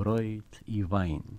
broit и Вайн.